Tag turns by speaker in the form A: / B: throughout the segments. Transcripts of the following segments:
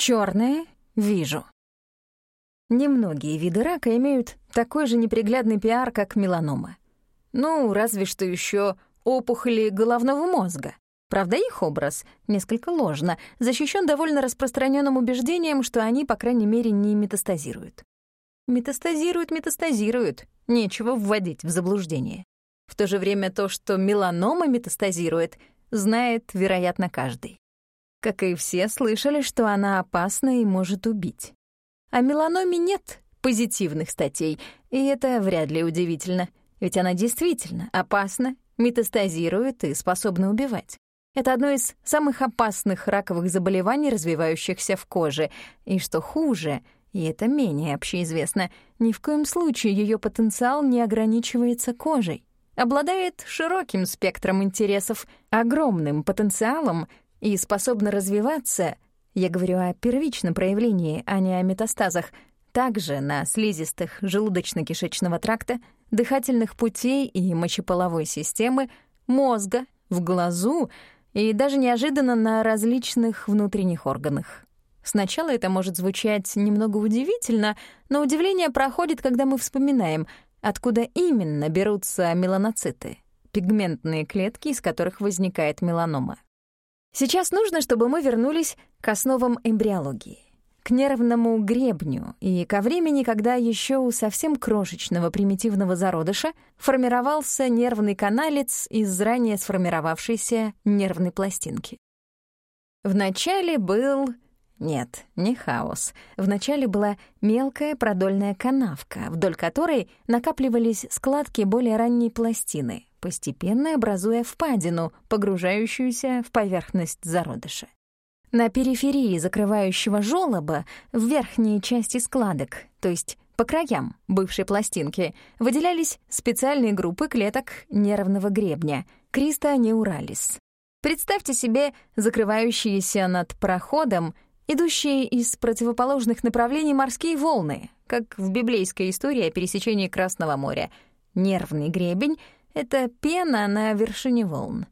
A: Черное — вижу. Немногие виды рака имеют такой же неприглядный пиар, как меланома. Ну, разве что еще опухоли головного мозга. Правда, их образ несколько ложно, защищен довольно распространенным убеждением, что они, по крайней мере, не метастазируют. Метастазируют, метастазируют. Нечего вводить в заблуждение. В то же время то, что меланома метастазирует, знает, вероятно, каждый. Как и все, слышали, что она опасна и может убить. О меланоме нет позитивных статей, и это вряд ли удивительно, ведь она действительно опасна, метастазирует и способна убивать. Это одно из самых опасных раковых заболеваний, развивающихся в коже. И что хуже, и это менее общеизвестно, ни в коем случае ее потенциал не ограничивается кожей. Обладает широким спектром интересов, огромным потенциалом и способна развиваться — я говорю о первичном проявлении, а не о метастазах. Также на слизистых желудочно-кишечного тракта, дыхательных путей и мочеполовой системы, мозга, в глазу и даже неожиданно на различных внутренних органах. Сначала это может звучать немного удивительно, но удивление проходит, когда мы вспоминаем, откуда именно берутся меланоциты — пигментные клетки, из которых возникает меланома. Сейчас нужно, чтобы мы вернулись к основам эмбриологии, к нервному гребню и ко времени, когда еще у совсем крошечного примитивного зародыша формировался нервный каналец из ранее сформировавшейся нервной пластинки. Вначале был... Нет, не хаос. Вначале была мелкая продольная канавка, вдоль которой накапливались складки более ранней пластины, постепенно образуя впадину, погружающуюся в поверхность зародыша. На периферии закрывающего желоба, в верхней части складок, то есть по краям бывшей пластинки, выделялись специальные группы клеток нервного гребня — кристонеуралис. Представьте себе закрывающиеся над проходом, идущие из противоположных направлений морские волны, как в библейской истории о пересечении Красного моря. Нервный гребень — это пена на вершине волн.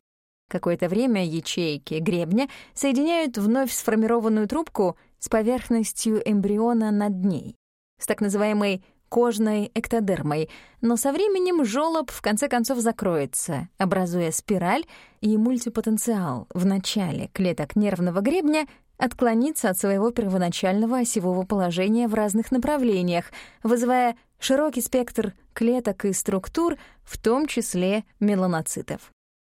A: Какое-то время ячейки гребня соединяют вновь сформированную трубку с поверхностью эмбриона над ней, с так называемой кожной эктодермой, но со временем жёлоб в конце концов закроется, образуя спираль, и мультипотенциал в начале клеток нервного гребня отклонится от своего первоначального осевого положения в разных направлениях, вызывая широкий спектр клеток и структур, в том числе меланоцитов.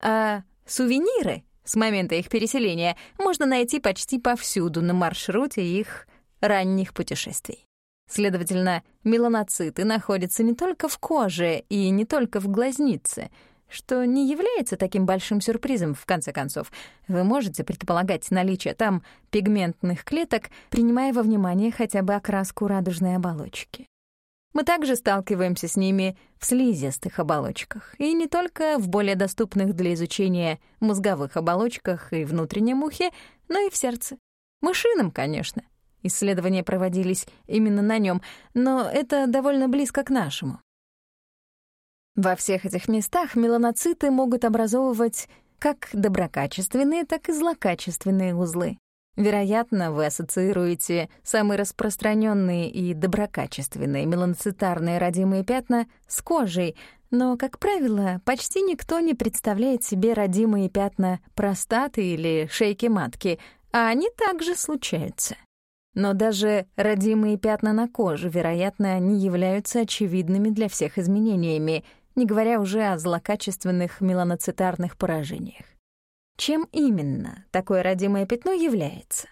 A: А сувениры с момента их переселения можно найти почти повсюду на маршруте их ранних путешествий. Следовательно, меланоциты находятся не только в коже и не только в глазнице — что не является таким большим сюрпризом, в конце концов. Вы можете предполагать наличие там пигментных клеток, принимая во внимание хотя бы окраску радужной оболочки. Мы также сталкиваемся с ними в слизистых оболочках, и не только в более доступных для изучения мозговых оболочках и внутреннем ухе, но и в сердце. Мышином, конечно. Исследования проводились именно на нем, но это довольно близко к нашему. Во всех этих местах меланоциты могут образовывать как доброкачественные, так и злокачественные узлы. Вероятно, вы ассоциируете самые распространенные и доброкачественные меланоцитарные родимые пятна с кожей, но, как правило, почти никто не представляет себе родимые пятна простаты или шейки матки, а они также случаются. Но даже родимые пятна на коже, вероятно, не являются очевидными для всех изменениями — не говоря уже о злокачественных меланоцитарных поражениях. Чем именно такое родимое пятно является?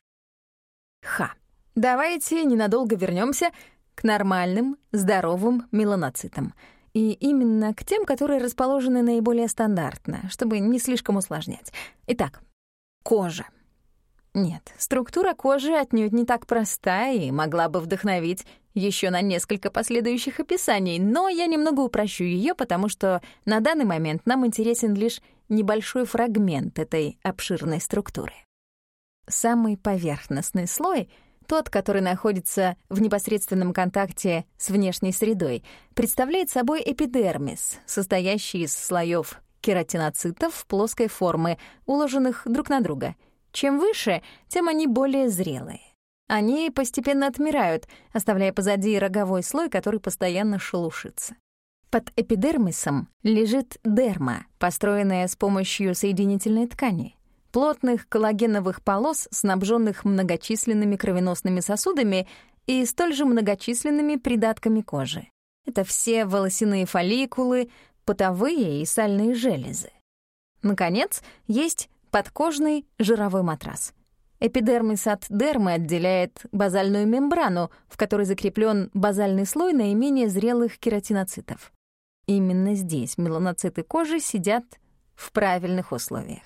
A: Ха. Давайте ненадолго вернемся к нормальным, здоровым меланоцитам. И именно к тем, которые расположены наиболее стандартно, чтобы не слишком усложнять. Итак, кожа — нет, структура кожи отнюдь не так проста и могла бы вдохновить еще на несколько последующих описаний, но я немного упрощу ее, потому что на данный момент нам интересен лишь небольшой фрагмент этой обширной структуры. Самый поверхностный слой — тот, который находится в непосредственном контакте с внешней средой, представляет собой эпидермис, состоящий из слоев кератиноцитов плоской формы, уложенных друг на друга — чем выше, тем они более зрелые. Они постепенно отмирают, оставляя позади роговой слой, который постоянно шелушится. Под эпидермисом лежит дерма, построенная с помощью соединительной ткани, плотных коллагеновых полос, снабженных многочисленными кровеносными сосудами и столь же многочисленными придатками кожи. Это все волосяные фолликулы, потовые и сальные железы. Наконец, есть подкожный жировой матрас. Эпидермис от дермы отделяет базальную мембрану, в которой закреплен базальный слой наименее зрелых кератиноцитов. Именно здесь меланоциты кожи сидят в правильных условиях.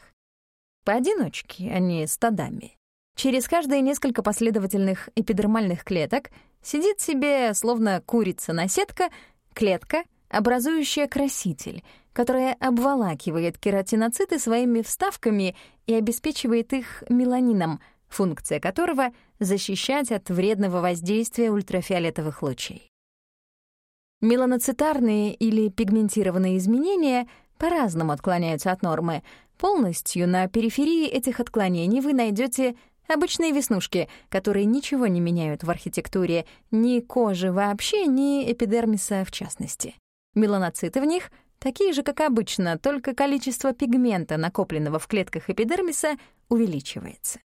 A: Поодиночке, а не стадами. Через каждые несколько последовательных эпидермальных клеток сидит себе, словно курица-наседка, клетка, образующая краситель, которая обволакивает кератиноциты своими вставками и обеспечивает их меланином, функция которого — защищать от вредного воздействия ультрафиолетовых лучей. Меланоцитарные или пигментированные изменения по-разному отклоняются от нормы. Полностью на периферии этих отклонений вы найдете обычные веснушки, которые ничего не меняют в архитектуре ни кожи вообще, ни эпидермиса в частности. Меланоциты в них такие же, как обычно, только количество пигмента, накопленного в клетках эпидермиса, увеличивается.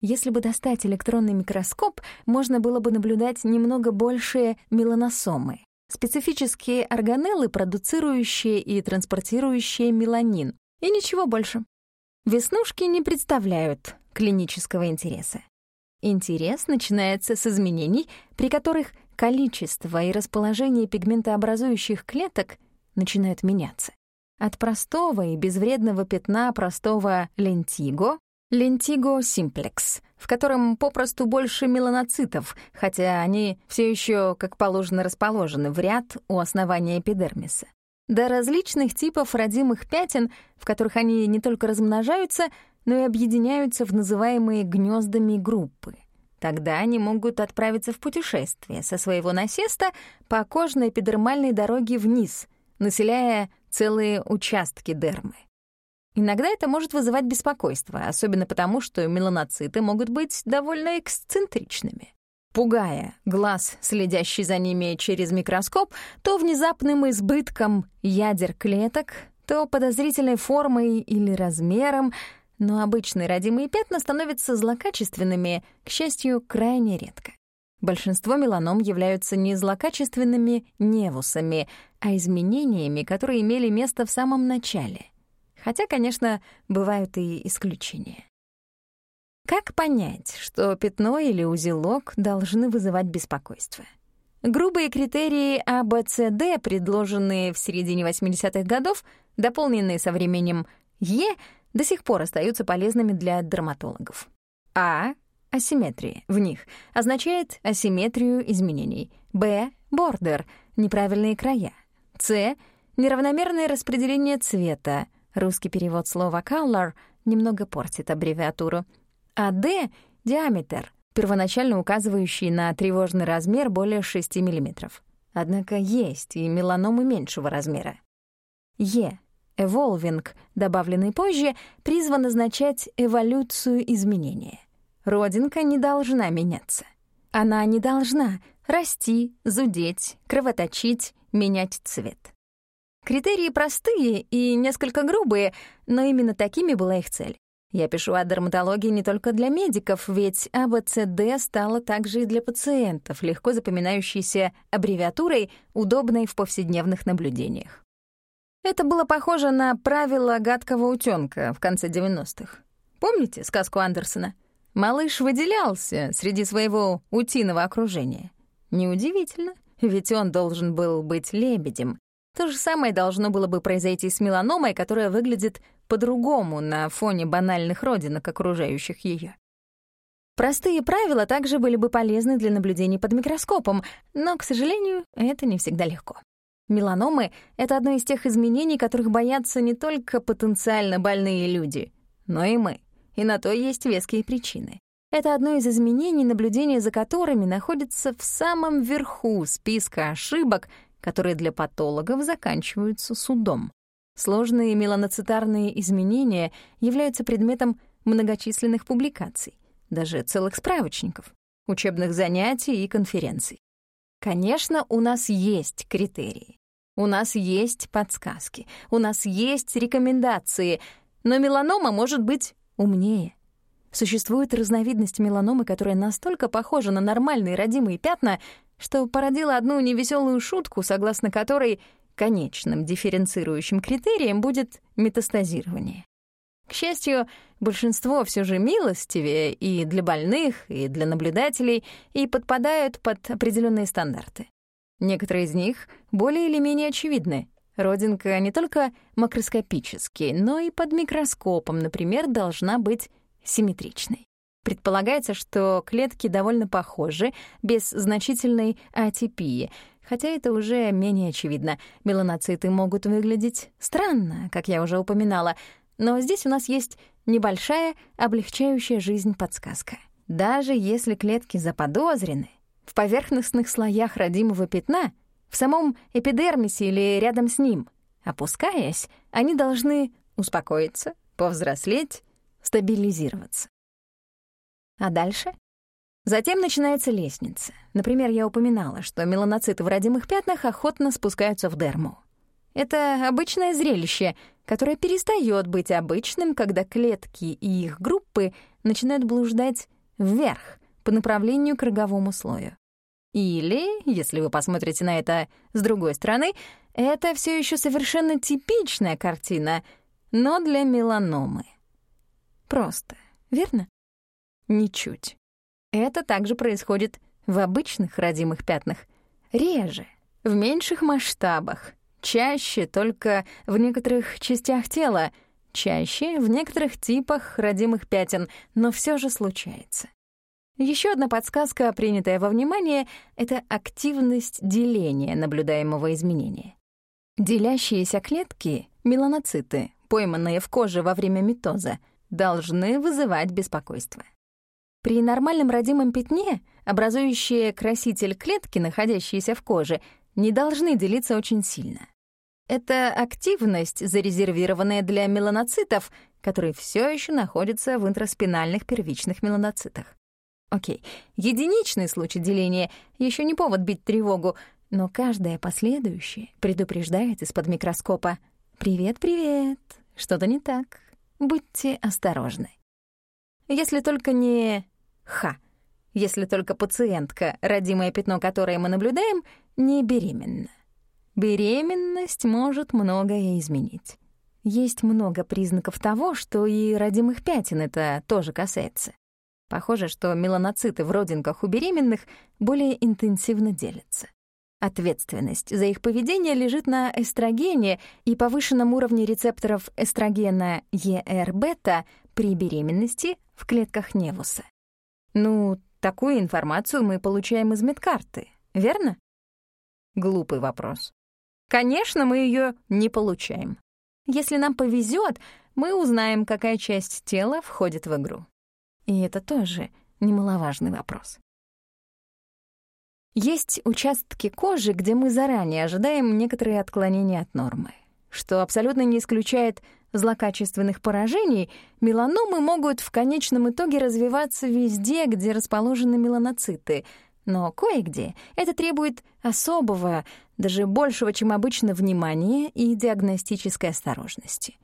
A: Если бы достать электронный микроскоп, можно было бы наблюдать немного большие меланосомы, специфические органеллы, продуцирующие и транспортирующие меланин, и ничего больше. Веснушки не представляют клинического интереса. Интерес начинается с изменений, при которых количество и расположение пигментообразующих клеток начинают меняться. От простого и безвредного пятна простого лентиго лентиго симплекс, в котором попросту больше меланоцитов, хотя они все еще, как положено, расположены в ряд у основания эпидермиса, до различных типов родимых пятен, в которых они не только размножаются, но и объединяются в называемые гнездами группы. Тогда они могут отправиться в путешествие со своего насеста по кожной эпидермальной дороге вниз, населяя целые участки дермы. Иногда это может вызывать беспокойство, особенно потому, что меланоциты могут быть довольно эксцентричными. Пугая глаз, следящий за ними через микроскоп, то внезапным избытком ядер клеток, то подозрительной формой или размером — но обычные родимые пятна становятся злокачественными, к счастью, крайне редко. Большинство меланом являются не злокачественными невусами, а изменениями, которые имели место в самом начале. Хотя, конечно, бывают и исключения. Как понять, что пятно или узелок должны вызывать беспокойство? Грубые критерии АБЦД, предложенные в середине 80-х годов, дополненные со временем Е, до сих пор остаются полезными для дерматологов. А — асимметрия в них означает асимметрию изменений. Б — бордер — неправильные края. С — неравномерное распределение цвета. Русский перевод слова color немного портит аббревиатуру. А Д — диаметр, первоначально указывающий на тревожный размер более 6 мм. Однако есть и меланомы меньшего размера. Е Evolving, добавленный позже, призван означать эволюцию изменения. Родинка не должна меняться. Она не должна расти, зудеть, кровоточить, менять цвет. Критерии простые и несколько грубые, но именно такими была их цель. Я пишу о дерматологии не только для медиков, ведь АБЦД стала также и для пациентов, легко запоминающейся аббревиатурой, удобной в повседневных наблюдениях. Это было похоже на правило гадкого утёнка в конце 90-х. Помните сказку Андерсона? Малыш выделялся среди своего утиного окружения. Неудивительно, ведь он должен был быть лебедем. То же самое должно было бы произойти с меланомой, которая выглядит по-другому на фоне банальных родинок, окружающих её. Простые правила также были бы полезны для наблюдений под микроскопом, но, к сожалению, это не всегда легко. Меланомы — это одно из тех изменений, которых боятся не только потенциально больные люди, но и мы. И на то есть веские причины. Это одно из изменений, наблюдения за которыми находится в самом верху списка ошибок, которые для патологов заканчиваются судом. Сложные меланоцитарные изменения являются предметом многочисленных публикаций, даже целых справочников. учебных занятий и конференций. Конечно, у нас есть критерии. У нас есть подсказки, у нас есть рекомендации, но меланома может быть умнее. Существует разновидность меланомы, которая настолько похожа на нормальные родимые пятна, что породила одну невеселую шутку, согласно которой конечным дифференцирующим критерием будет метастазирование. К счастью, большинство все же милостивее и для больных, и для наблюдателей, и подпадают под определенные стандарты. Некоторые из них более или менее очевидны. Родинка не только макроскопически, но и под микроскопом, например, должна быть симметричной. Предполагается, что клетки довольно похожи, без значительной атипии, хотя это уже менее очевидно. Меланоциты могут выглядеть странно, как я уже упоминала, но здесь у нас есть небольшая, облегчающая жизнь подсказка. Даже если клетки заподозрены, в поверхностных слоях родимого пятна, в самом эпидермисе или рядом с ним, опускаясь, они должны успокоиться, повзрослеть, стабилизироваться. А дальше? Затем начинается лестница. Например, я упоминала, что меланоциты в родимых пятнах охотно спускаются в дерму. Это обычное зрелище, которое перестает быть обычным, когда клетки и их группы начинают блуждать вверх по направлению к роговому слою. Или, если вы посмотрите на это с другой стороны, это все еще совершенно типичная картина, но для меланомы. Просто, верно? Ничуть. Это также происходит в обычных родимых пятнах. Реже, в меньших масштабах, чаще только в некоторых частях тела, чаще в некоторых типах родимых пятен, но все же случается. Еще одна подсказка, принятая во внимание, это активность деления наблюдаемого изменения. Делящиеся клетки, меланоциты, пойманные в коже во время митоза, должны вызывать беспокойство. При нормальном родимом пятне, образующие краситель клетки, находящиеся в коже, не должны делиться очень сильно. Это активность, зарезервированная для меланоцитов, которые все еще находятся в интраспинальных первичных меланоцитах. Окей, единичный случай деления еще не повод бить тревогу, но каждое последующее предупреждает из-под микроскопа «Привет, привет, что-то не так, будьте осторожны». Если только не Ха. Если только пациентка, родимое пятно, которое мы наблюдаем, не беременна. Беременность может многое изменить. Есть много признаков того, что и родимых пятен это тоже касается. Похоже, что меланоциты в родинках у беременных более интенсивно делятся. Ответственность за их поведение лежит на эстрогене и повышенном уровне рецепторов эстрогена ЕР-бета при беременности в клетках невуса. Ну, такую информацию мы получаем из медкарты, верно? Глупый вопрос. Конечно, мы ее не получаем. Если нам повезет, мы узнаем, какая часть тела входит в игру. И это тоже немаловажный вопрос. Есть участки кожи, где мы заранее ожидаем некоторые отклонения от нормы, что абсолютно не исключает злокачественных поражений, меланомы могут в конечном итоге развиваться везде, где расположены меланоциты, но кое-где это требует особого, даже большего, чем обычно, внимания и диагностической осторожности.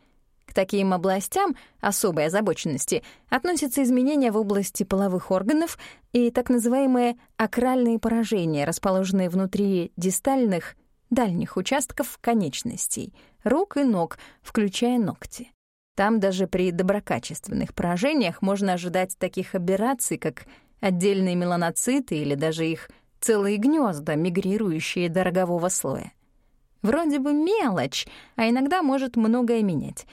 A: К таким областям особой озабоченности относятся изменения в области половых органов и так называемые акральные поражения, расположенные внутри дистальных, дальних участков конечностей, рук и ног, включая ногти. Там даже при доброкачественных поражениях можно ожидать таких аберраций, как отдельные меланоциты или даже их целые гнезда, мигрирующие до рогового слоя. Вроде бы мелочь, а иногда может многое менять.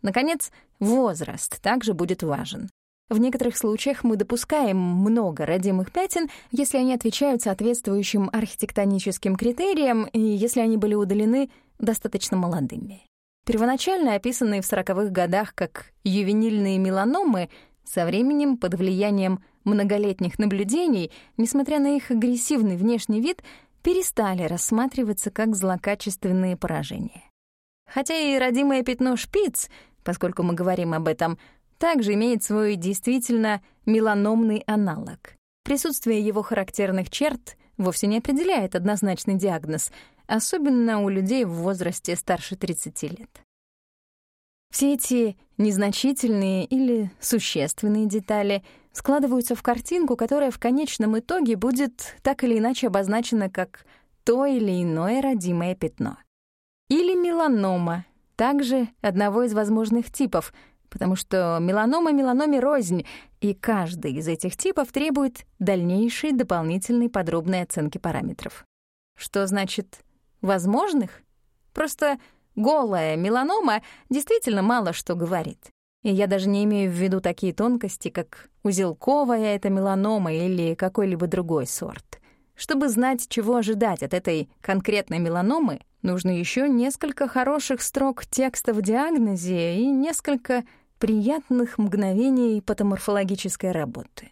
A: Наконец, возраст также будет важен. В некоторых случаях мы допускаем много родимых пятен, если они отвечают соответствующим архитектоническим критериям и если они были удалены достаточно молодыми. Первоначально описанные в 40-х годах как ювенильные меланомы, со временем под влиянием многолетних наблюдений, несмотря на их агрессивный внешний вид, перестали рассматриваться как злокачественные поражения. Хотя и родимое пятно шпиц, поскольку мы говорим об этом, также имеет свой действительно меланомный аналог. присутствие его характерных черт вовсе не определяет однозначный диагноз, особенно у людей в возрасте старше 30 лет. Все эти незначительные или существенные детали складываются в картинку, которая в конечном итоге будет так или иначе обозначена как то или иное родимое пятно. Или меланома, также одного из возможных типов, потому что меланома меланоме рознь, и каждый из этих типов требует дальнейшей дополнительной подробной оценки параметров. Что значит «возможных»? Просто голая меланома действительно мало что говорит. И я даже не имею в виду такие тонкости, как узелковая это меланома или какой-либо другой сорт. Чтобы знать, чего ожидать от этой конкретной меланомы, нужно еще несколько хороших строк текста в диагнозе и несколько приятных мгновений патоморфологической работы.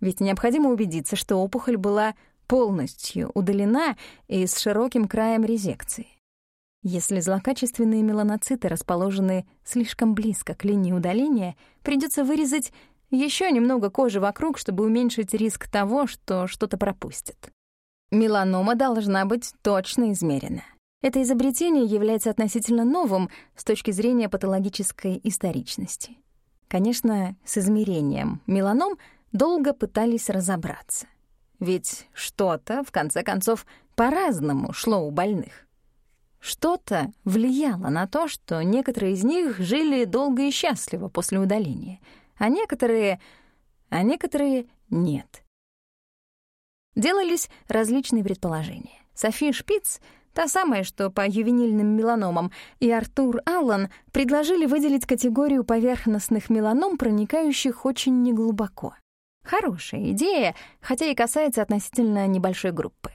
A: Ведь необходимо убедиться, что опухоль была полностью удалена и с широким краем резекции. Если злокачественные меланоциты расположены слишком близко к линии удаления, придется вырезать еще немного кожи вокруг, чтобы уменьшить риск того, что что-то пропустят. Меланома должна быть точно измерена. Это изобретение является относительно новым с точки зрения патологической историчности. Конечно, с измерением меланом долго пытались разобраться. Ведь что-то, в конце концов, по-разному шло у больных. Что-то влияло на то, что некоторые из них жили долго и счастливо после удаления, а некоторые... а некоторые — нет. Делались различные предположения. София Шпиц, та самая, что по ювенильным меланомам, и Артур Аллан предложили выделить категорию поверхностных меланом, проникающих очень неглубоко. Хорошая идея, хотя и касается относительно небольшой группы.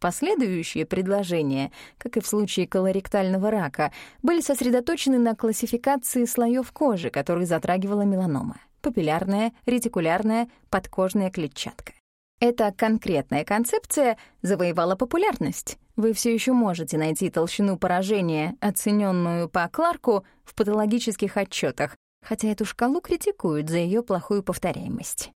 A: Последующие предложения, как и в случае колоректального рака, были сосредоточены на классификации слоев кожи, которые затрагивала меланома — папиллярная, ретикулярная, подкожная клетчатка. Эта конкретная концепция завоевала популярность. Вы все еще можете найти толщину поражения, оцененную по Кларку, в патологических отчетах, хотя эту шкалу критикуют за ее плохую повторяемость.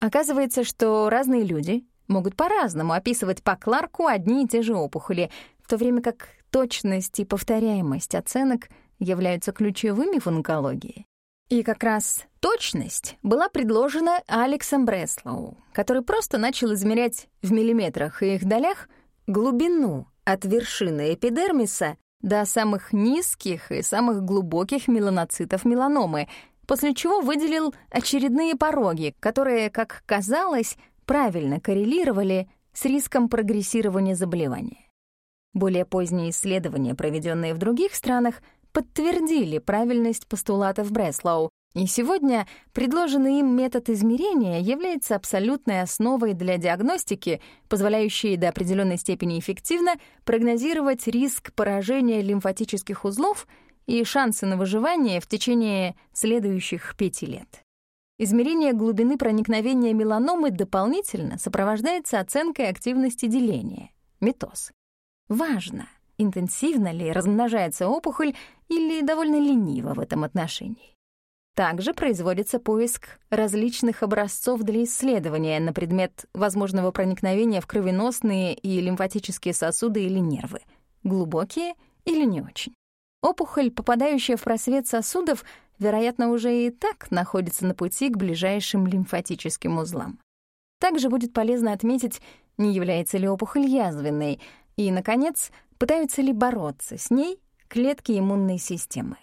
A: Оказывается, что разные люди могут по-разному описывать по Кларку одни и те же опухоли, в то время как точность и повторяемость оценок являются ключевыми в онкологии. И как раз точность была предложена Алексом Бреслоу, который просто начал измерять в миллиметрах и их долях глубину от вершины эпидермиса до самых низких и самых глубоких меланоцитов меланомы, после чего выделил очередные пороги, которые, как казалось, правильно коррелировали с риском прогрессирования заболевания. Более поздние исследования, проведенные в других странах, подтвердили правильность постулатов Бреслоу, и сегодня предложенный им метод измерения является абсолютной основой для диагностики, позволяющей до определенной степени эффективно прогнозировать риск поражения лимфатических узлов и шансы на выживание в течение следующих пяти лет. Измерение глубины проникновения меланомы дополнительно сопровождается оценкой активности деления — метоз. Важно, интенсивно ли размножается опухоль или довольно лениво в этом отношении. Также производится поиск различных образцов для исследования на предмет возможного проникновения в кровеносные и лимфатические сосуды или нервы, глубокие или не очень. Опухоль, попадающая в просвет сосудов, вероятно, уже и так находится на пути к ближайшим лимфатическим узлам. Также будет полезно отметить, не является ли опухоль язвенной, и, наконец, пытаются ли бороться с ней клетки иммунной системы.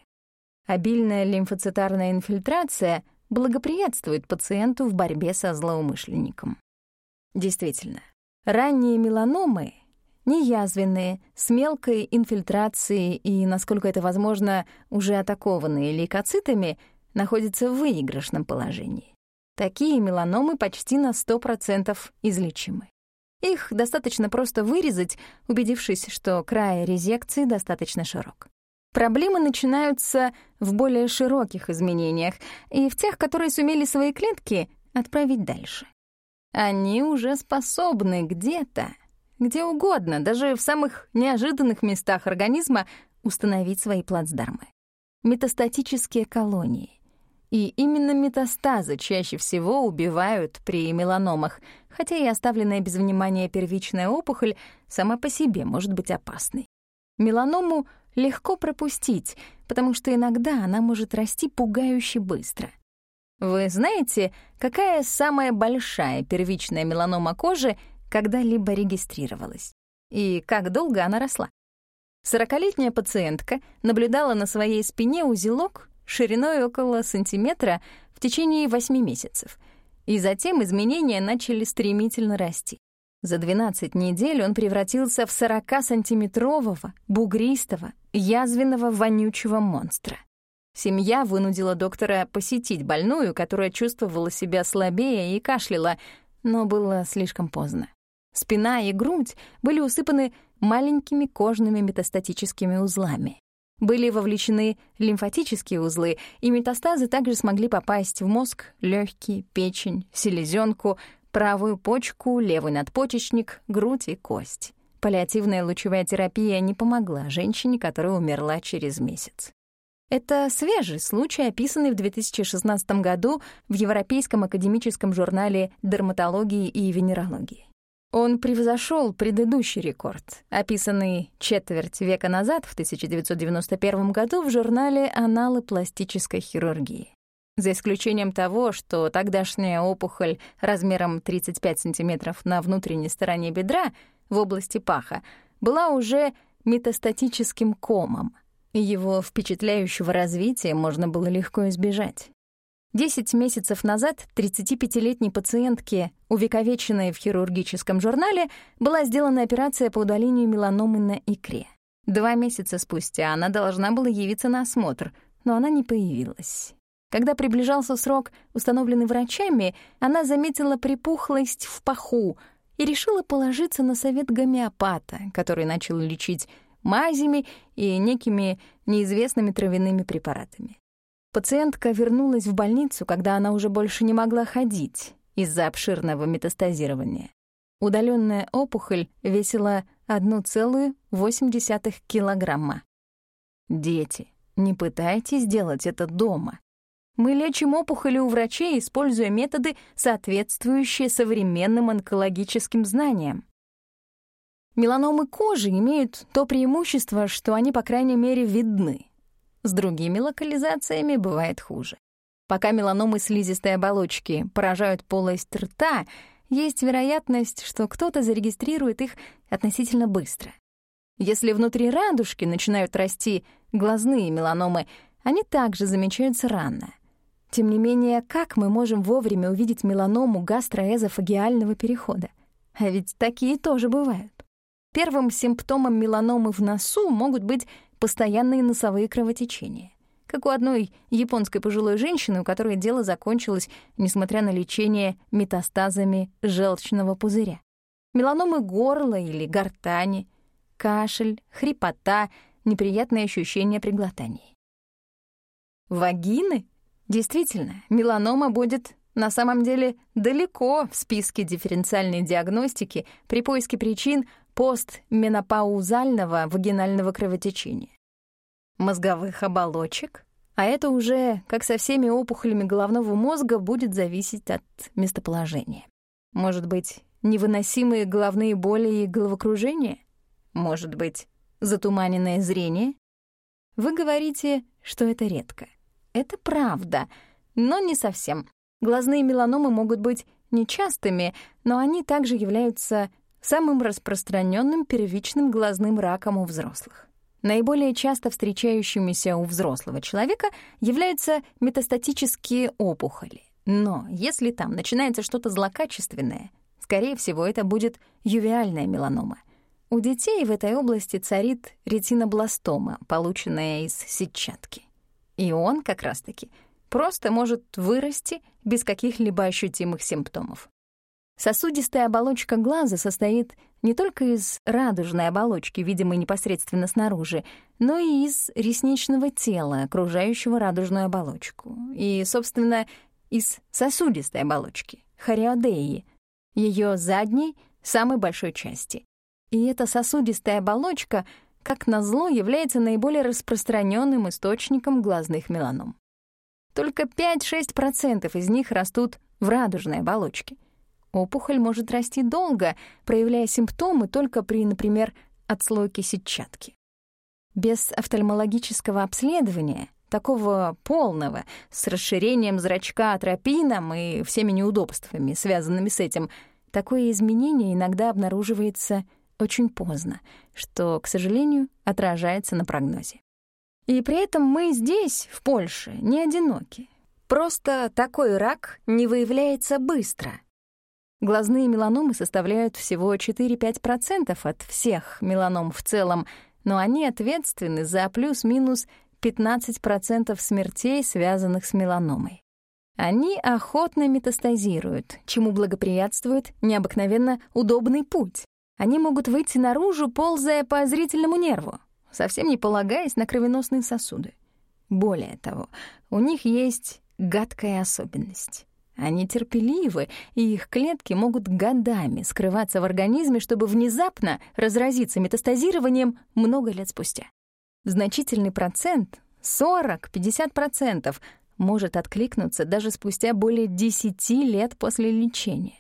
A: Обильная лимфоцитарная инфильтрация благоприятствует пациенту в борьбе со злоумышленником. Действительно, ранние меланомы неязвенные, с мелкой инфильтрацией и, насколько это возможно, уже атакованные лейкоцитами, находятся в выигрышном положении. Такие меланомы почти на 100% излечимы. Их достаточно просто вырезать, убедившись, что край резекции достаточно широк. Проблемы начинаются в более широких изменениях и в тех, которые сумели свои клетки отправить дальше. Они уже способны где-то где угодно, даже в самых неожиданных местах организма, установить свои плацдармы. Метастатические колонии. И именно метастазы чаще всего убивают при меланомах, хотя и оставленная без внимания первичная опухоль сама по себе может быть опасной. Меланому легко пропустить, потому что иногда она может расти пугающе быстро. Вы знаете, какая самая большая первичная меланома кожи когда-либо регистрировалась? И как долго она росла? Сорокалетняя пациентка наблюдала на своей спине узелок шириной около сантиметра в течение 8 месяцев. И затем изменения начали стремительно расти. За 12 недель он превратился в 40-сантиметрового, бугристого, язвенного, вонючего монстра. Семья вынудила доктора посетить больную, которая чувствовала себя слабее и кашляла, но было слишком поздно. Спина и грудь были усыпаны маленькими кожными метастатическими узлами. Были вовлечены лимфатические узлы, и метастазы также смогли попасть в мозг, легкие, печень, селезенку, правую почку, левый надпочечник, грудь и кость. Паллиативная лучевая терапия не помогла женщине, которая умерла через месяц. Это свежий случай, описанный в 2016 году в Европейском академическом журнале дерматологии и венерологии. Он превзошел предыдущий рекорд, описанный четверть века назад, в 1991 году, в журнале «Аналы пластической хирургии». За исключением того, что тогдашняя опухоль размером 35 см на внутренней стороне бедра в области паха была уже метастатическим комом, и его впечатляющего развития можно было легко избежать. Десять месяцев назад 35-летней пациентке, увековеченной в хирургическом журнале, была сделана операция по удалению меланомы на икре. Два месяца спустя она должна была явиться на осмотр, но она не появилась. Когда приближался срок, установленный врачами, она заметила припухлость в паху и решила положиться на совет гомеопата, который начал лечить мазями и некими неизвестными травяными препаратами. Пациентка вернулась в больницу, когда она уже больше не могла ходить из-за обширного метастазирования. Удаленная опухоль весила 1,8 килограмма. Дети, не пытайтесь делать это дома. Мы лечим опухоли у врачей, используя методы, соответствующие современным онкологическим знаниям. Меланомы кожи имеют то преимущество, что они, по крайней мере, видны. С другими локализациями бывает хуже. Пока меланомы слизистой оболочки поражают полость рта, есть вероятность, что кто-то зарегистрирует их относительно быстро. Если внутри радужки начинают расти глазные меланомы, они также замечаются рано. Тем не менее, как мы можем вовремя увидеть меланому гастроэзофагиального перехода? А ведь такие тоже бывают. Первым симптомом меланомы в носу могут быть постоянные носовые кровотечения. Как у одной японской пожилой женщины, у которой дело закончилось, несмотря на лечение метастазами желчного пузыря. Меланомы горла или гортани, кашель, хрипота, неприятные ощущения при глотании. Вагины? Действительно, меланома будет на самом деле далеко в списке дифференциальной диагностики при поиске причин постменопаузального вагинального кровотечения. Мозговых оболочек, а это уже, как со всеми опухолями головного мозга, будет зависеть от местоположения. Может быть, невыносимые головные боли и головокружение? Может быть, затуманенное зрение? Вы говорите, что это редко. Это правда, но не совсем. Глазные меланомы могут быть нечастыми, но они также являются самым распространенным первичным глазным раком у взрослых. Наиболее часто встречающимися у взрослого человека являются метастатические опухоли. Но если там начинается что-то злокачественное, скорее всего, это будет ювеальная меланома. У детей в этой области царит ретинобластома, полученная из сетчатки. И он как раз-таки просто может вырасти без каких-либо ощутимых симптомов. Сосудистая оболочка глаза состоит не только из радужной оболочки, видимой непосредственно снаружи, но и из ресничного тела, окружающего радужную оболочку, и, собственно, из сосудистой оболочки, хореодеи, ее задней, самой большой части. И эта сосудистая оболочка, как назло, является наиболее распространенным источником глазных меланом. Только 5-6% из них растут в радужной оболочке. Опухоль может расти долго, проявляя симптомы только при, например, отслойке сетчатки. Без офтальмологического обследования, такого полного, с расширением зрачка атропином и всеми неудобствами, связанными с этим, такое изменение иногда обнаруживается очень поздно, что, к сожалению, отражается на прогнозе. И при этом мы здесь, в Польше, не одиноки. Просто такой рак не выявляется быстро. Глазные меланомы составляют всего 4-5% от всех меланом в целом, но они ответственны за плюс-минус 15% смертей, связанных с меланомой. Они охотно метастазируют, чему благоприятствует необыкновенно удобный путь. Они могут выйти наружу, ползая по зрительному нерву, совсем не полагаясь на кровеносные сосуды. Более того, у них есть гадкая особенность. Они терпеливы, и их клетки могут годами скрываться в организме, чтобы внезапно разразиться метастазированием много лет спустя. Значительный процент, 40-50%, может откликнуться даже спустя более 10 лет после лечения.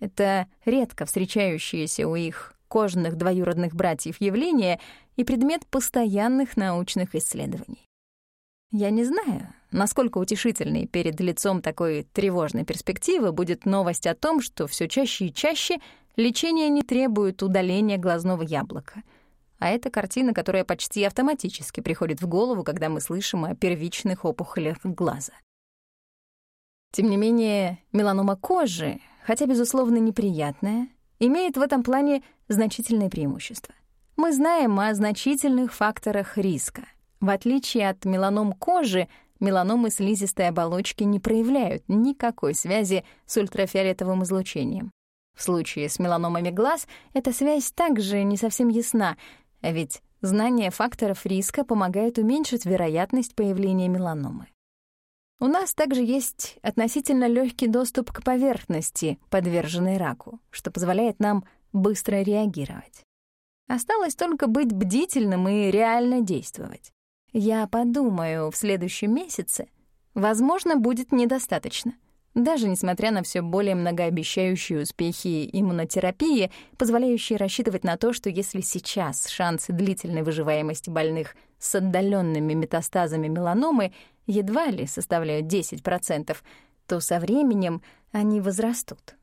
A: Это редко встречающееся у их кожных двоюродных братьев явление и предмет постоянных научных исследований. Я не знаю, насколько утешительной перед лицом такой тревожной перспективы будет новость о том, что все чаще и чаще лечение не требует удаления глазного яблока. А это картина, которая почти автоматически приходит в голову, когда мы слышим о первичных опухолях глаза. Тем не менее, меланома кожи, хотя, безусловно, неприятная, имеет в этом плане значительные преимущества. Мы знаем о значительных факторах риска. В отличие от меланом кожи, меланомы слизистой оболочки не проявляют никакой связи с ультрафиолетовым излучением. В случае с меланомами глаз эта связь также не совсем ясна, а ведь знание факторов риска помогает уменьшить вероятность появления меланомы. У нас также есть относительно легкий доступ к поверхности, подверженной раку, что позволяет нам быстро реагировать. Осталось только быть бдительным и реально действовать. Я подумаю в следующем месяце. Возможно, будет недостаточно. Даже несмотря на все более многообещающие успехи иммунотерапии, позволяющие рассчитывать на то, что если сейчас шансы длительной выживаемости больных с отдаленными метастазами меланомы едва ли составляют 10%, то со временем они возрастут.